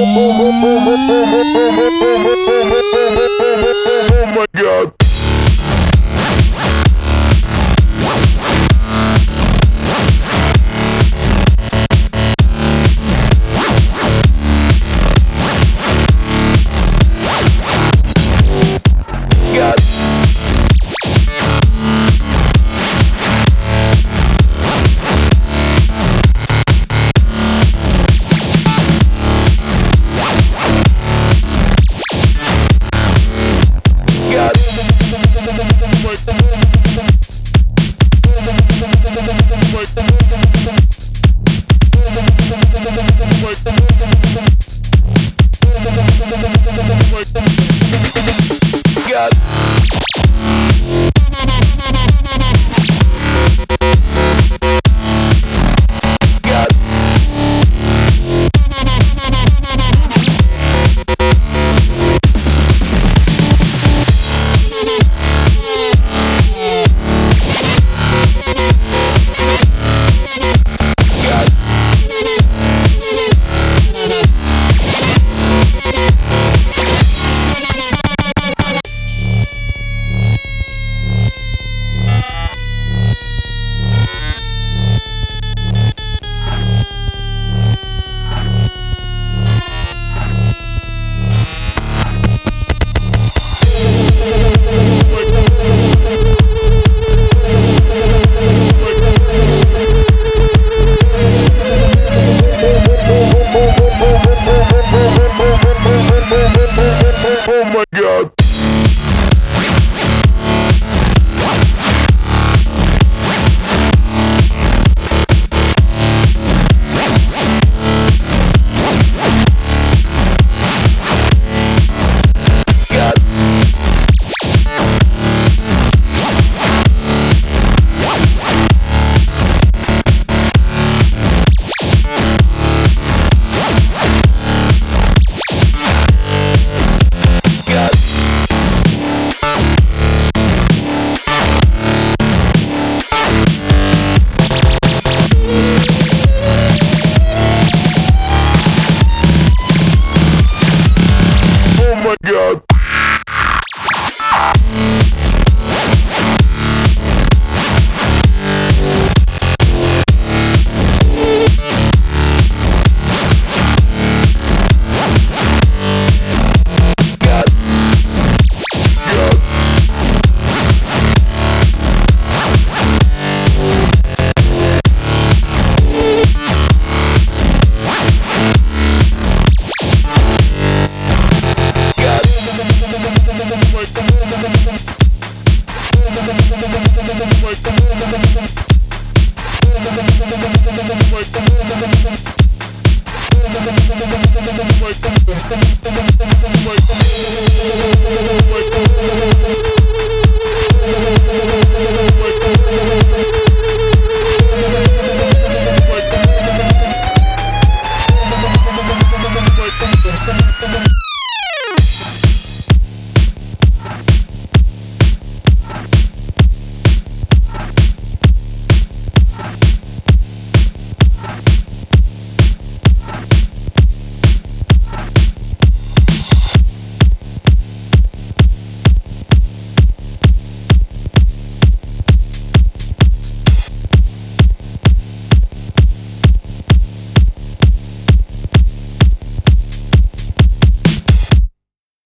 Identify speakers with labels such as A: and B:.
A: Oh my- Thank you.